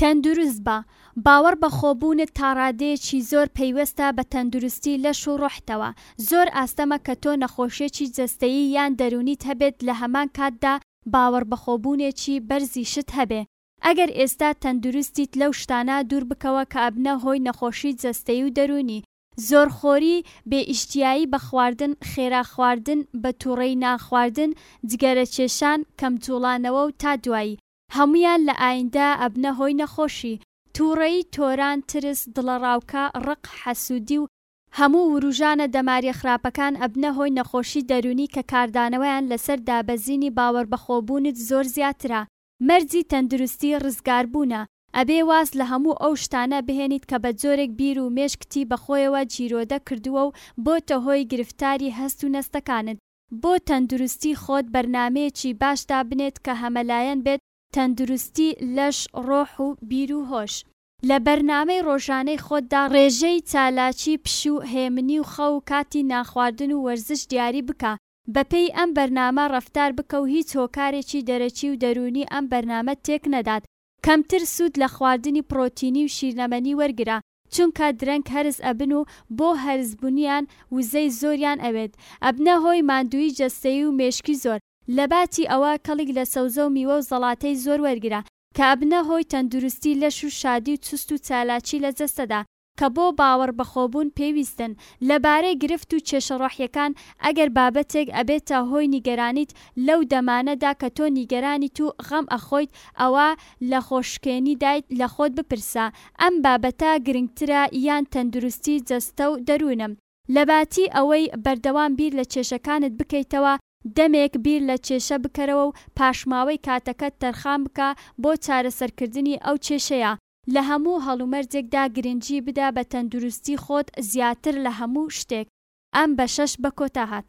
تەندروست بە، باوەڕ بە خۆ بوونت تا ڕادەیەکی زۆر پەیوەستە بە تەندروستی لەش و ڕۆحتەوە، زۆر ئاستەمە کە تۆ نەخۆشیەکی جەستەیی یان دەروونیت هەبێت لە هەمان کاتدا باوەڕ بە خۆ بوونێکی بەرزیشت هەبێ، ئەگەر ئێستا تەندروستیت لەو شتانە دوور بکەوە کە ئەبنە هۆی نەخۆشی جەستەیی و دەروونی، زۆر خۆری، بێ ئیشتیایی بە خواردن، خێرا خواردن، بە توڕەی نان خواردن، جگەرە کێشان، کەم جوڵانەوە و تا دوایی، هەموویان لە ئایندە ئەبنە هۆی نەخۆشی، تووڕەیی، تۆران، ترس، دڵەڕاوکە، ڕق، حەسوودی و هەموو ورووژانە دەمارییە خراپەکان ئەبنە هۆی نەخۆشی دەروونی کە کاردانەوەیان لەسەر دابەزینی باوەڕبەخۆبوونت زۆر زیاترە، مەرجی تەندروستی ڕزگاربوونە، ئەبێ واز لە هەموو ئەو شتانە بهێنیت کە بە جۆرێک بیر و مێشکتی بەخۆیەوە جیرۆدە کردووە و بۆتە هۆی گرفتاری هەست و نەستەکانت، بۆ تەندروستی خۆت بەرنامەیەکی باش دابنێت کە هەمەلایەن بێت، تەندروستی لەش، ڕۆح و بیر و هۆش. لە بەرنامەی ڕۆژانەی خۆتدا ڕێژەی چالاکی پشوو، هێمنی و خەو و کاتی نانخواردن و وەرزش دیاری بکە، بەپێی ئەم بەرنامە ڕەفتار بکە و هیچ هۆکارێکی دەرەکی و دەروونی ئەم بەرنامەت تێک نەدات، کەمتر سوود لە خواردنی پڕۆتینی و شیرنەمەنی وەرگرە، چونکە درەنگ هەرس ئەبن و بۆ هەرس بونیان وزەی زۆریان ئەوێت ئەبنە هۆی ماندویی جەستەیی و مێشکی زۆر لەباتی ئەوە کەڵیک لە سەوزە و میوە و زەڵاتەی زۆر وەرگرە کە ئەبنە هۆی تەندروستی لەش و شادی و چوست و چالاکی لە جەستەدا کە بۆ باوەڕ بەخۆبون پێویستن لە بارەی گرفت و کێشە ڕۆحیەکان ئەگەر بابەتێک ئەبێتە هۆی نیگەرانیت لەو دەمانەدا کە تۆ نیگەرانیت و غەم ئەخۆیت ئەوە لە خۆشکێنی دایت لە خۆت بپرسە ئەم بابەتە گرنگترە یان تەندروستی جەستە و دەروونم؟ لەباتی ئەوەی بەردەوام بیر لە کێشەکانت بکەیتەوە، دەمێک بیر لە کێشە بکەرەوە و پاشماوەی کاتەکەت تەرخان بکە بۆ چارەسەرکردنی ئەو کێشەیە. لە هەموو هەڵومەرجێکدا گرنگی بدە بە تەندروستی خۆت زیاتر لە هەموو شتێک. ئەم بەشەش بە کۆتا هات.